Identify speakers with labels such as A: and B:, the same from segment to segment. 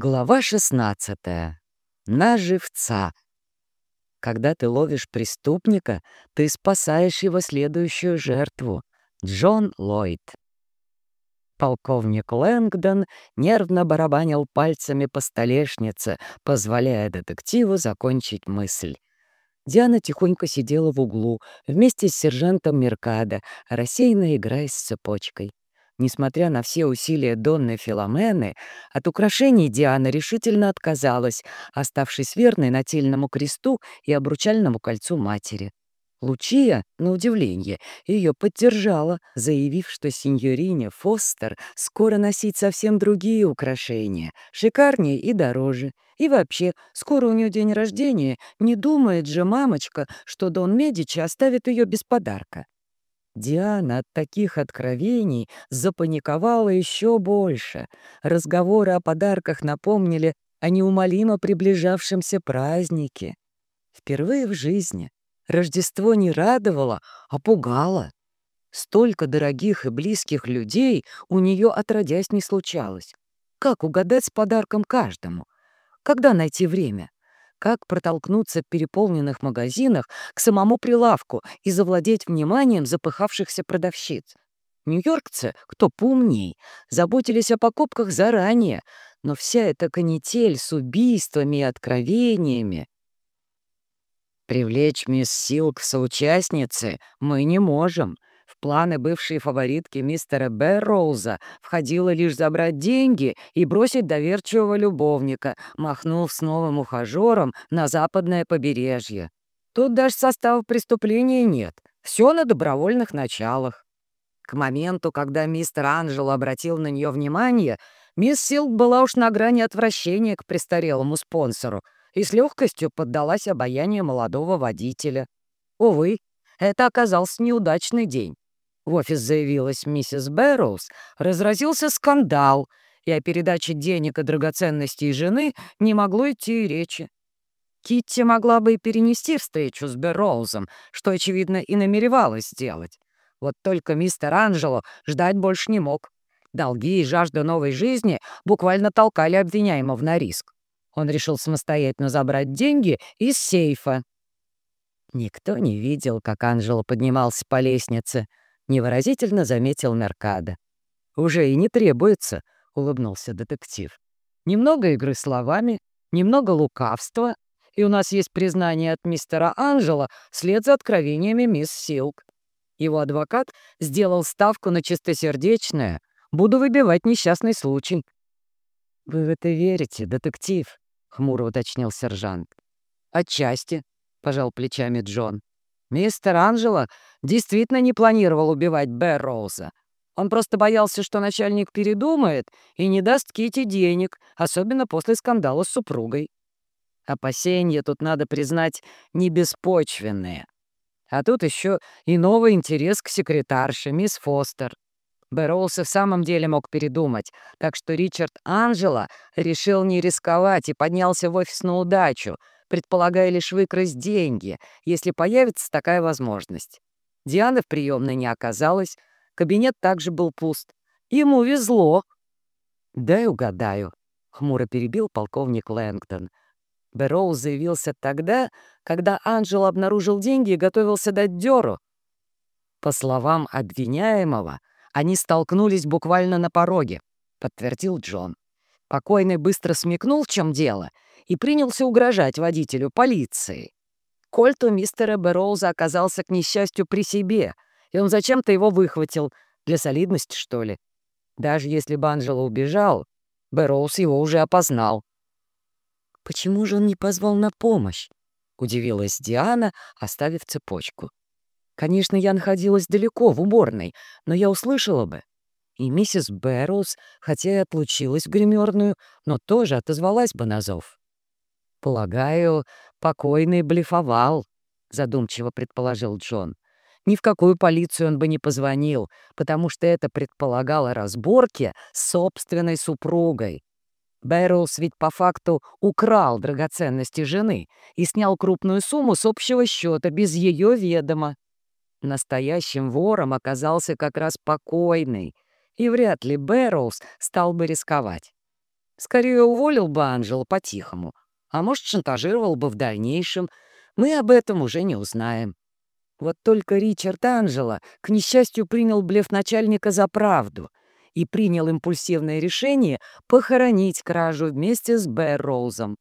A: Глава 16. На живца. Когда ты ловишь преступника, ты спасаешь его следующую жертву. Джон Ллойд. Полковник Лэнгдон нервно барабанил пальцами по столешнице, позволяя детективу закончить мысль. Диана тихонько сидела в углу вместе с сержантом Меркадо, рассеянно играя с цепочкой. Несмотря на все усилия Донны Филомены, от украшений Диана решительно отказалась, оставшись верной нательному кресту и обручальному кольцу матери. Лучия, на удивление, ее поддержала, заявив, что сеньорине Фостер скоро носить совсем другие украшения, шикарнее и дороже. И вообще, скоро у нее день рождения, не думает же мамочка, что Дон Медичи оставит ее без подарка. Диана от таких откровений запаниковала еще больше. Разговоры о подарках напомнили о неумолимо приближавшемся празднике. Впервые в жизни Рождество не радовало, а пугало. Столько дорогих и близких людей у нее отродясь не случалось. Как угадать с подарком каждому? Когда найти время? Как протолкнуться в переполненных магазинах к самому прилавку и завладеть вниманием запыхавшихся продавщиц. Нью-Йоркцы, кто поумней, заботились о покупках заранее, но вся эта канитель с убийствами и откровениями... Привлечь мисс Силк соучастницы мы не можем, планы бывшей фаворитки мистера Бэрроуза входило лишь забрать деньги и бросить доверчивого любовника, махнув с новым ухажером на западное побережье. Тут даже состава преступления нет, все на добровольных началах. К моменту, когда мистер Анджело обратил на нее внимание, мисс Силк была уж на грани отвращения к престарелому спонсору и с легкостью поддалась обаянию молодого водителя. Увы, это оказался неудачный день в офис заявилась миссис Бэрроуз, разразился скандал, и о передаче денег и драгоценностей жены не могло идти и речи. Китти могла бы и перенести встречу с Бэрроузом, что, очевидно, и намеревалась сделать. Вот только мистер Анджело ждать больше не мог. Долги и жажда новой жизни буквально толкали обвиняемого на риск. Он решил самостоятельно забрать деньги из сейфа. Никто не видел, как Анджело поднимался по лестнице — невыразительно заметил Меркадо. «Уже и не требуется», — улыбнулся детектив. «Немного игры словами, немного лукавства, и у нас есть признание от мистера Анжела вслед за откровениями мисс Силк. Его адвокат сделал ставку на чистосердечное. Буду выбивать несчастный случай». «Вы в это верите, детектив?» — хмуро уточнил сержант. «Отчасти», — пожал плечами Джон. Мистер Анджело действительно не планировал убивать Бэрроуза. Он просто боялся, что начальник передумает и не даст Кити денег, особенно после скандала с супругой. Опасения тут, надо признать, не беспочвенные. А тут еще и новый интерес к секретарше, мисс Фостер. Бэрроуз и в самом деле мог передумать, так что Ричард Анджело решил не рисковать и поднялся в офис на удачу — предполагая лишь выкрасть деньги, если появится такая возможность. Дианы в приемной не оказалось, кабинет также был пуст. Ему везло. «Дай угадаю», — хмуро перебил полковник Лэнгдон. Бэрроуз заявился тогда, когда Анджел обнаружил деньги и готовился дать дёру. По словам обвиняемого, они столкнулись буквально на пороге, подтвердил Джон. Покойный быстро смекнул, в чем дело — и принялся угрожать водителю полиции. Кольт у мистера Берроуза оказался, к несчастью, при себе, и он зачем-то его выхватил, для солидности, что ли. Даже если бы Анджело убежал, Берроуз его уже опознал. «Почему же он не позвал на помощь?» — удивилась Диана, оставив цепочку. «Конечно, я находилась далеко, в уборной, но я услышала бы. И миссис Бэрроуз, хотя и отлучилась в гримерную, но тоже отозвалась бы на зов». «Полагаю, покойный блефовал», — задумчиво предположил Джон. «Ни в какую полицию он бы не позвонил, потому что это предполагало разборки с собственной супругой. Бэрроуз ведь по факту украл драгоценности жены и снял крупную сумму с общего счета без ее ведома. Настоящим вором оказался как раз покойный, и вряд ли Бэрроуз стал бы рисковать. Скорее уволил бы Анжела по-тихому, а может, шантажировал бы в дальнейшем. Мы об этом уже не узнаем. Вот только Ричард Анжела, к несчастью, принял блеф начальника за правду и принял импульсивное решение похоронить кражу вместе с Бэрроузом.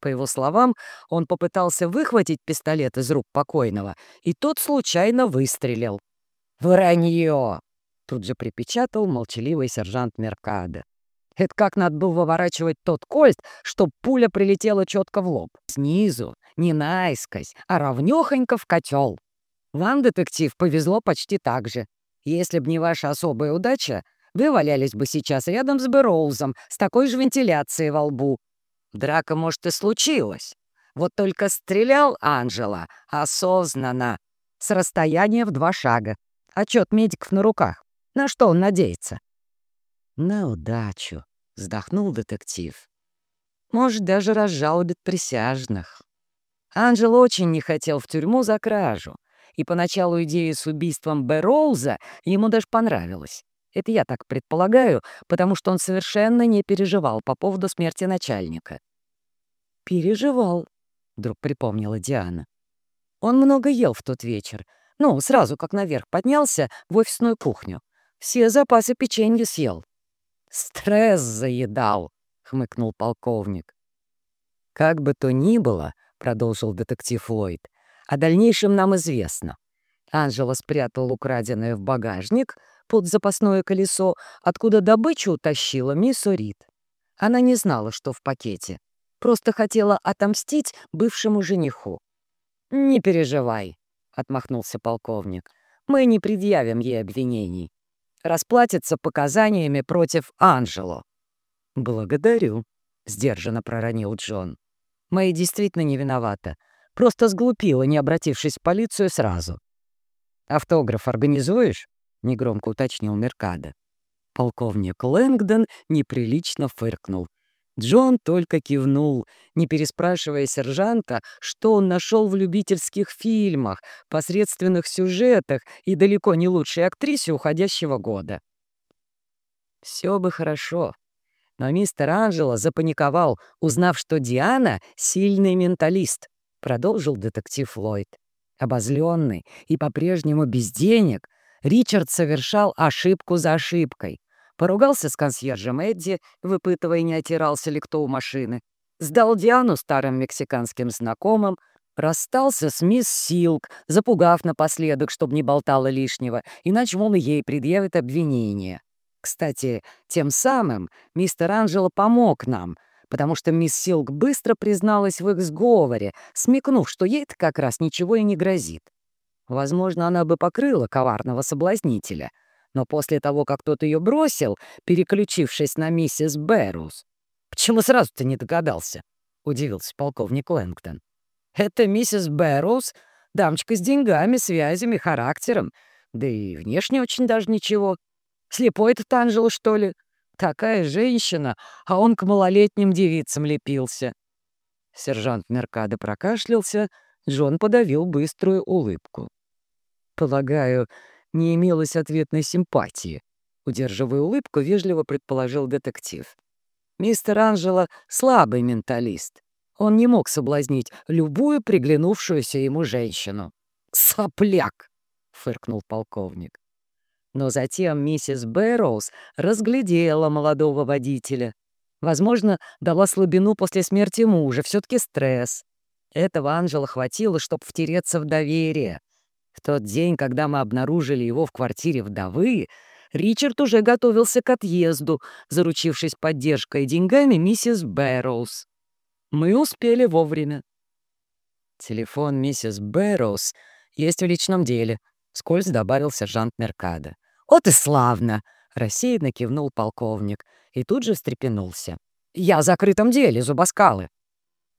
A: По его словам, он попытался выхватить пистолет из рук покойного, и тот случайно выстрелил. «Вранье!» — тут же припечатал молчаливый сержант Меркадо. Это как надо было выворачивать тот кольт, чтоб пуля прилетела четко в лоб. Снизу, не наискось, а ровнёхонько в котел. Вам, детектив, повезло почти так же. Если б не ваша особая удача, вы валялись бы сейчас рядом с Бэроузом с такой же вентиляцией во лбу. Драка, может, и случилась. Вот только стрелял Анжела осознанно, с расстояния в два шага. Отчет медиков на руках. На что он надеется? На удачу, вздохнул детектив. Может, даже разжалобит присяжных. Анжел очень не хотел в тюрьму за кражу, и поначалу идея с убийством Бэроуза ему даже понравилась. Это я так предполагаю, потому что он совершенно не переживал по поводу смерти начальника. «Переживал», — вдруг припомнила Диана. Он много ел в тот вечер. Ну, сразу как наверх поднялся в офисную кухню. Все запасы печенья съел. «Стресс заедал», — хмыкнул полковник. «Как бы то ни было», — продолжил детектив Ллойд, — «о дальнейшем нам известно. Анжела спрятал украденное в багажник под запасное колесо, откуда добычу утащила мисс Орит. Она не знала, что в пакете. Просто хотела отомстить бывшему жениху. «Не переживай», — отмахнулся полковник. «Мы не предъявим ей обвинений. Расплатится показаниями против Анжело». «Благодарю», — сдержанно проронил Джон. «Мэй действительно не виновата. Просто сглупила, не обратившись в полицию сразу». «Автограф организуешь?» — негромко уточнил Меркадо. Полковник Лэнгдон неприлично фыркнул. Джон только кивнул, не переспрашивая сержанта, что он нашел в любительских фильмах, посредственных сюжетах и далеко не лучшей актрисе уходящего года. Все бы хорошо, но мистер Анджело запаниковал, узнав, что Диана — сильный менталист, продолжил детектив Ллойд. Обозленный и по-прежнему без денег, Ричард совершал ошибку за ошибкой. Поругался с консьержем Эдди, выпытывая, не отирался ли кто у машины. Сдал Диану старым мексиканским знакомым, расстался с мисс Силк, запугав напоследок, чтобы не болтала лишнего, иначе он ей предъявит обвинение. Кстати, тем самым мистер Анджело помог нам, потому что мисс Силк быстро призналась в их сговоре, смекнув, что ей-то как раз ничего и не грозит. Возможно, она бы покрыла коварного соблазнителя — но после того, как тот ее бросил, переключившись на миссис Бэрус... «Почему сразу-то не догадался?» — удивился полковник Лэнгтон. «Это миссис Бэрус, дамочка с деньгами, связями, характером, да и внешне очень даже ничего. Слепой этот Анжела, что ли? Такая женщина, а он к малолетним девицам лепился». Сержант Меркадо прокашлялся, Джон подавил быструю улыбку. «Полагаю, не имелось ответной симпатии. Удерживая улыбку, вежливо предположил детектив. Мистер Анжело — слабый менталист. Он не мог соблазнить любую приглянувшуюся ему женщину. «Сопляк!» — фыркнул полковник. Но затем миссис Бэрроуз разглядела молодого водителя. Возможно, дала слабину после смерти мужа, все таки стресс. Этого Анжела хватило, чтобы втереться в доверие. В тот день, когда мы обнаружили его в квартире вдовы, Ричард уже готовился к отъезду, заручившись поддержкой и деньгами миссис Бэрроуз. Мы успели вовремя. Телефон миссис Бэрроуз есть в личном деле, — скользь добавил сержант Меркадо. «Вот и славно!» — рассеянно кивнул полковник и тут же встрепенулся. «Я о закрытом деле, зубоскалы!»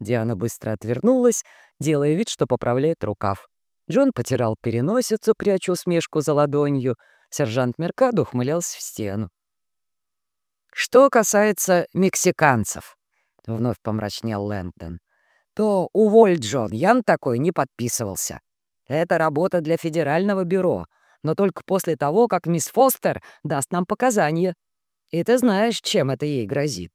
A: Диана быстро отвернулась, делая вид, что поправляет рукав. Джон потирал переносицу, пряча усмешку за ладонью. Сержант Меркадо ухмылялся в стену. «Что касается мексиканцев», — вновь помрачнел Лэнтон, «то уволь, Джон, я на такой не подписывался. Это работа для федерального бюро, но только после того, как мисс Фостер даст нам показания. И ты знаешь, чем это ей грозит».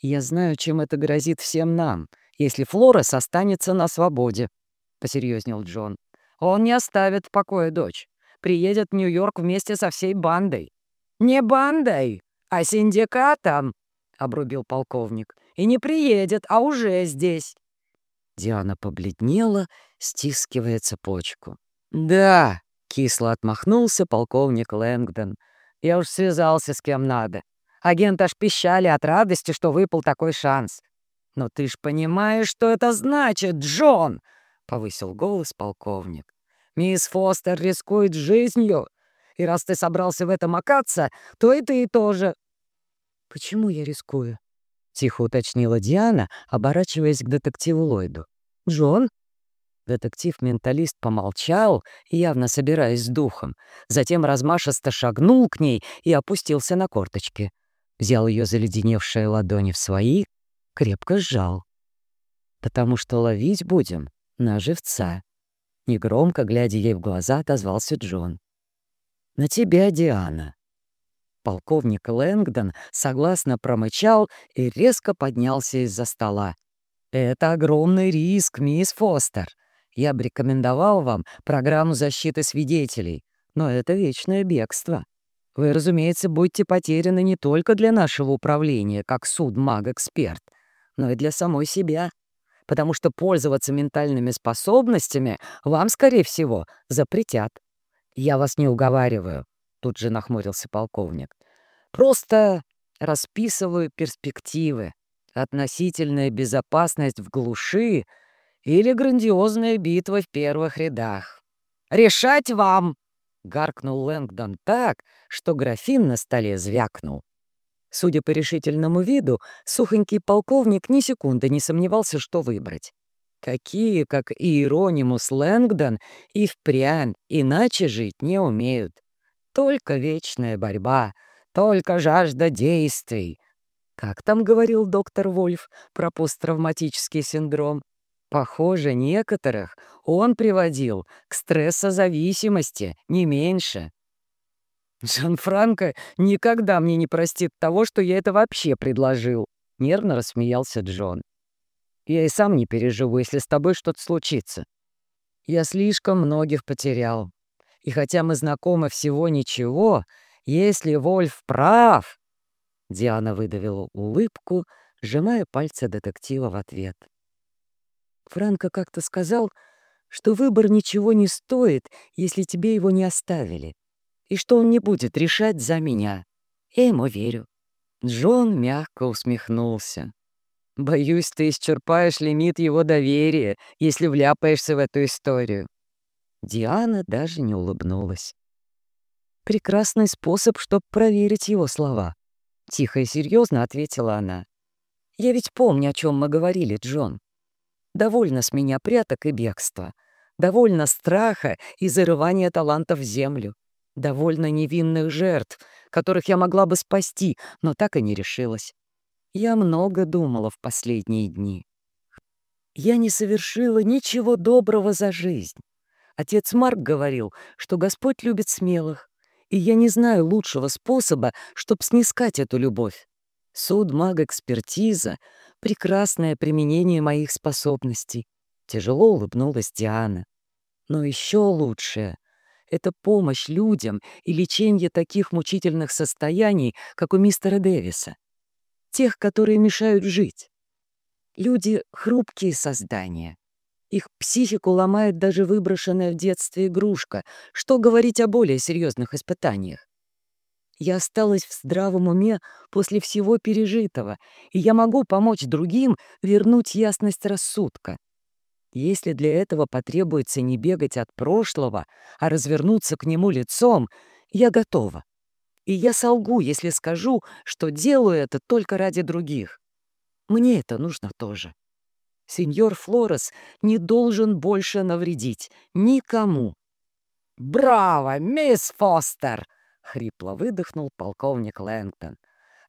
A: Я знаю, чем это грозит всем нам, если Флорес останется на свободе, — посерьезнел Джон. Он не оставит в покое дочь. Приедет в Нью-Йорк вместе со всей бандой. «Не бандой, а синдикатом», — обрубил полковник. «И не приедет, а уже здесь». Диана побледнела, стискивая цепочку. «Да», — кисло отмахнулся полковник Лэнгдон. «Я уж связался с кем надо. Агент аж пищали от радости, что выпал такой шанс. «Но ты ж понимаешь, что это значит, Джон!» — повысил голос полковник. «Мисс Фостер рискует жизнью, и раз ты собрался в этом окаться, то и ты тоже». «Почему я рискую?» — тихо уточнила Диана, оборачиваясь к детективу Ллойду. «Джон?» Детектив-менталист помолчал, явно собираясь с духом, затем размашисто шагнул к ней и опустился на корточки взял ее заледеневшие ладони в свои, крепко сжал. «Потому что ловить будем на живца», — негромко, глядя ей в глаза, отозвался Джон. «На тебя, Диана». Полковник Лэнгдон согласно промычал и резко поднялся из-за стола. «Это огромный риск, мисс Фостер. Я бы рекомендовал вам программу защиты свидетелей, но это вечное бегство. Вы, разумеется, будете потеряны не только для нашего управления, как суд-маг-эксперт, но и для самой себя, потому что пользоваться ментальными способностями вам, скорее всего, запретят. Я вас не уговариваю, — тут же нахмурился полковник. Просто расписываю перспективы. Относительная безопасность в глуши или грандиозная битва в первых рядах. «Решать вам!» — гаркнул Лэнгдон так, что графин на столе звякнул. Судя по решительному виду, сухонький полковник ни секунды не сомневался, что выбрать. Какие, как Иеронимус Лэнгдон, и впрямь иначе жить не умеют. Только вечная борьба, только жажда действий. Как там говорил доктор Вольф про посттравматический синдром? Похоже, некоторых он приводил к стрессозависимости, не меньше. «Жан-Франко никогда мне не простит того, что я это вообще предложил», — нервно рассмеялся Джон. «Я и сам не переживу, если с тобой что-то случится. Я слишком многих потерял. И хотя мы знакомы всего ничего, если Вольф прав...» Диана выдавила улыбку, сжимая пальцы детектива в ответ. Франко как-то сказал, что выбор ничего не стоит, если тебе его не оставили, и что он не будет решать за меня. Я ему верю. Джон мягко усмехнулся. «Боюсь, ты исчерпаешь лимит его доверия, если вляпаешься в эту историю». Диана даже не улыбнулась. «Прекрасный способ, чтобы проверить его слова», — тихо и серьезно ответила она. «Я ведь помню, о чем мы говорили, Джон. Довольно с меня пряток и бегства. Довольно страха и зарывания талантов в землю. Довольно невинных жертв, которых я могла бы спасти, но так и не решилась. Я много думала в последние дни. Я не совершила ничего доброго за жизнь. Отец Марк говорил, что Господь любит смелых, и я не знаю лучшего способа, чтобы снискать эту любовь. Суд, маг-экспертиза прекрасное применение моих способностей. Тяжело улыбнулась Диана. Но еще лучшее — это помощь людям и лечение таких мучительных состояний, как у мистера Дэвиса. Тех, которые мешают жить. Люди — хрупкие создания. Их психику ломает даже выброшенная в детстве игрушка. Что говорить о более серьезных испытаниях? Я осталась в здравом уме после всего пережитого, и я могу помочь другим вернуть ясность рассудка. Если для этого потребуется не бегать от прошлого, а развернуться к нему лицом, я готова. И я солгу, если скажу, что делаю это только ради других. Мне это нужно тоже. Сеньор Флорес не должен больше навредить никому. «Браво, мисс Фостер!» — хрипло выдохнул полковник Лэнгтон.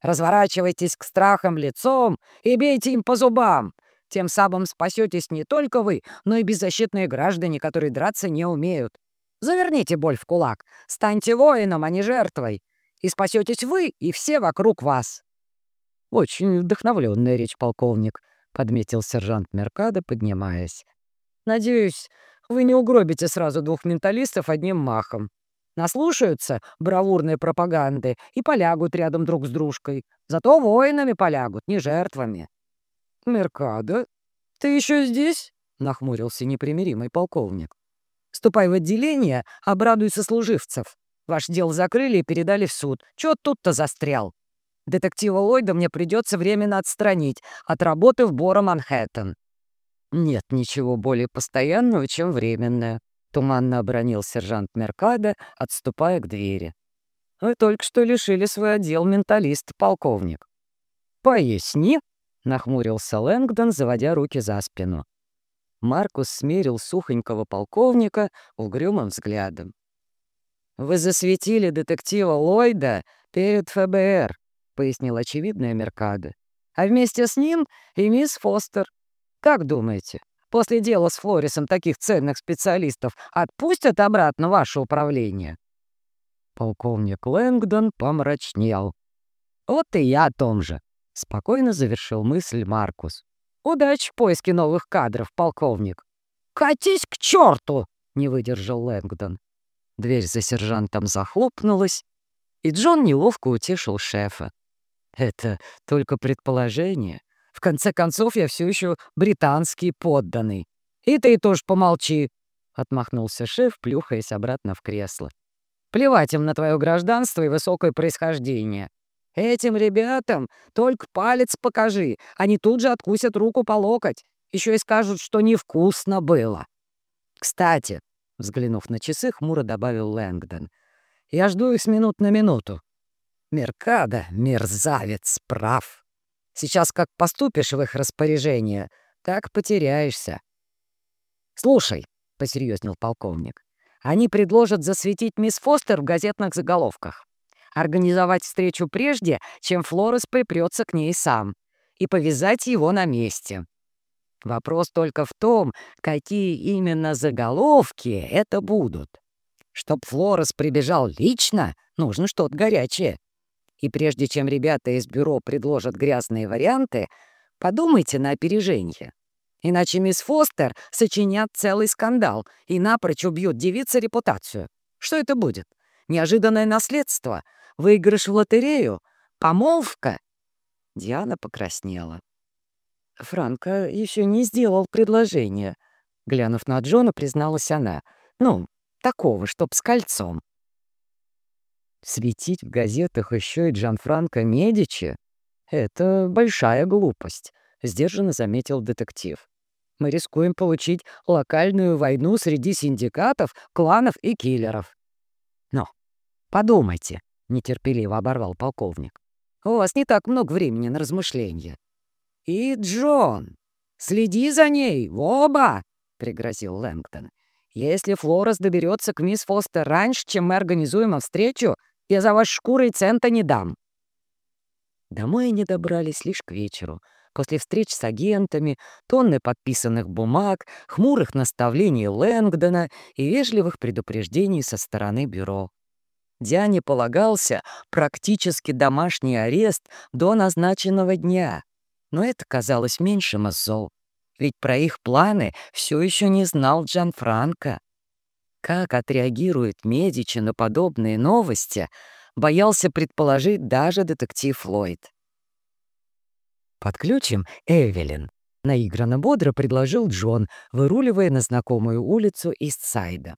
A: «Разворачивайтесь к страхам лицом и бейте им по зубам. Тем самым спасетесь не только вы, но и беззащитные граждане, которые драться не умеют. Заверните боль в кулак, станьте воином, а не жертвой, и спасетесь вы и все вокруг вас». «Очень вдохновленная речь, полковник», — подметил сержант Меркадо, поднимаясь. «Надеюсь, вы не угробите сразу двух менталистов одним махом. Наслушаются бравурной пропаганды и полягут рядом друг с дружкой. Зато воинами полягут, не жертвами». «Меркадо, ты еще здесь?» — нахмурился непримиримый полковник. «Ступай в отделение, обрадуй сослуживцев. Ваш дело закрыли и передали в суд. Чего тут-то застрял? Детектива Ллойда мне придется временно отстранить от работы в Бора Манхэттен». «Нет ничего более постоянного, чем временное», — туманно обронил сержант Меркадо, отступая к двери. «Вы только что лишили свой отдел менталист, полковник». «Поясни», — нахмурился Лэнгдон, заводя руки за спину. Маркус смерил сухонького полковника угрюмым взглядом. «Вы засветили детектива Ллойда перед ФБР», — пояснил очевидная Меркадо. «А вместе с ним и мисс Фостер. Как думаете, после дела с Флорисом таких ценных специалистов отпустят обратно ваше управление?» Полковник Лэнгдон помрачнел. «Вот и я о том же», — спокойно завершил мысль Маркус. «Удачи в поиске новых кадров, полковник». «Катись к черту!» — не выдержал Лэнгдон. Дверь за сержантом захлопнулась, и Джон неловко утешил шефа. «Это только предположение. В конце концов, я все еще британский подданный. И ты тоже помолчи!» — отмахнулся шеф, плюхаясь обратно в кресло. «Плевать им на твое гражданство и высокое происхождение. Этим ребятам только палец покажи, они тут же откусят руку по локоть, еще и скажут, что невкусно было. Кстати, Взглянув на часы, хмуро добавил Лэнгдон. «Я жду их с минут на минуту». «Меркадо, мерзавец, прав. Сейчас как поступишь в их распоряжение, так потеряешься». «Слушай», — посерьезнел полковник, «они предложат засветить мисс Фостер в газетных заголовках, организовать встречу прежде, чем Флорес припрется к ней сам, и повязать его на месте. Вопрос только в том, какие именно заголовки это будут. Чтоб Флорес прибежал лично, нужно что-то горячее. И прежде чем ребята из бюро предложат грязные варианты, подумайте на опережение. Иначе мисс Фостер сочинят целый скандал и напрочь убьют девице репутацию. Что это будет? Неожиданное наследство? Выигрыш в лотерею? Помолвка? Диана покраснела. Франко еще не сделал предложение. Глянув на Джона, призналась она. Ну, такого, чтоб с кольцом. Светить в газетах еще и Джанфранко Медичи — это большая глупость, — сдержанно заметил детектив. Мы рискуем получить локальную войну среди синдикатов, кланов и киллеров. Но подумайте, — нетерпеливо оборвал полковник. У вас не так много времени на размышления. «И Джон! Следи за ней, оба!» — пригрозил Лэнгтон. «Если Флорес доберется к мисс Фостер раньше, чем мы организуем встречу, я за вас шкурой цента не дам». Домой они добрались лишь к вечеру, после встреч с агентами, тонны подписанных бумаг, хмурых наставлений Лэнгдона и вежливых предупреждений со стороны бюро. Диане полагался практически домашний арест до назначенного дня — но это казалось меньшим из зол. Ведь про их планы все еще не знал Джан Франко. Как отреагирует Медичи на подобные новости, боялся предположить даже детектив Ллойд. «Подключим Эвелин», — наигранно бодро предложил Джон, выруливая на знакомую улицу Истсайда.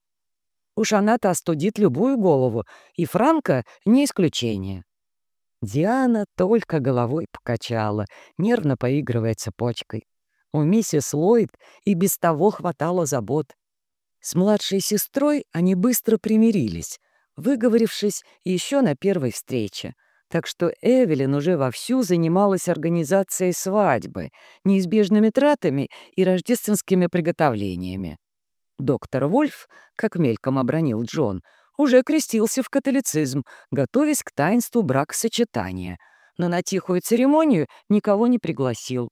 A: «Уж она-то остудит любую голову, и Франко — не исключение». Диана только головой покачала, нервно поигрывая цепочкой. У миссис Ллойд и без того хватало забот. С младшей сестрой они быстро примирились, выговорившись еще на первой встрече. Так что Эвелин уже вовсю занималась организацией свадьбы, неизбежными тратами и рождественскими приготовлениями. Доктор Вольф, как мельком обронил Джон, — уже крестился в католицизм, готовясь к таинству бракосочетания, но на тихую церемонию никого не пригласил.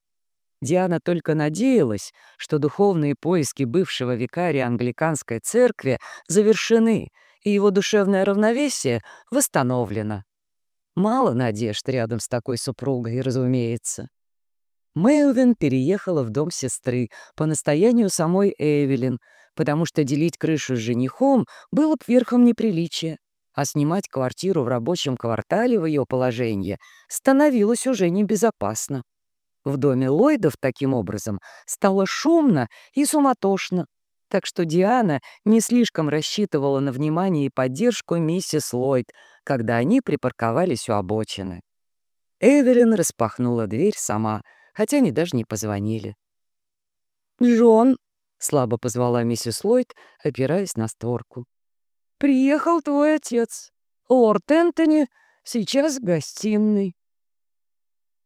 A: Диана только надеялась, что духовные поиски бывшего викария англиканской церкви завершены, и его душевное равновесие восстановлено. Мало надежд рядом с такой супругой, разумеется. Мэлвин переехала в дом сестры по настоянию самой Эвелин, потому что делить крышу с женихом было б верхом неприличия, а снимать квартиру в рабочем квартале в ее положении становилось уже небезопасно. В доме Ллойдов таким образом стало шумно и суматошно, так что Диана не слишком рассчитывала на внимание и поддержку миссис Ллойд, когда они припарковались у обочины. Эвелин распахнула дверь сама, хотя они даже не позвонили. «Джон!» — слабо позвала миссис Ллойд, опираясь на створку. «Приехал твой отец. Лорд Энтони сейчас в гостиной».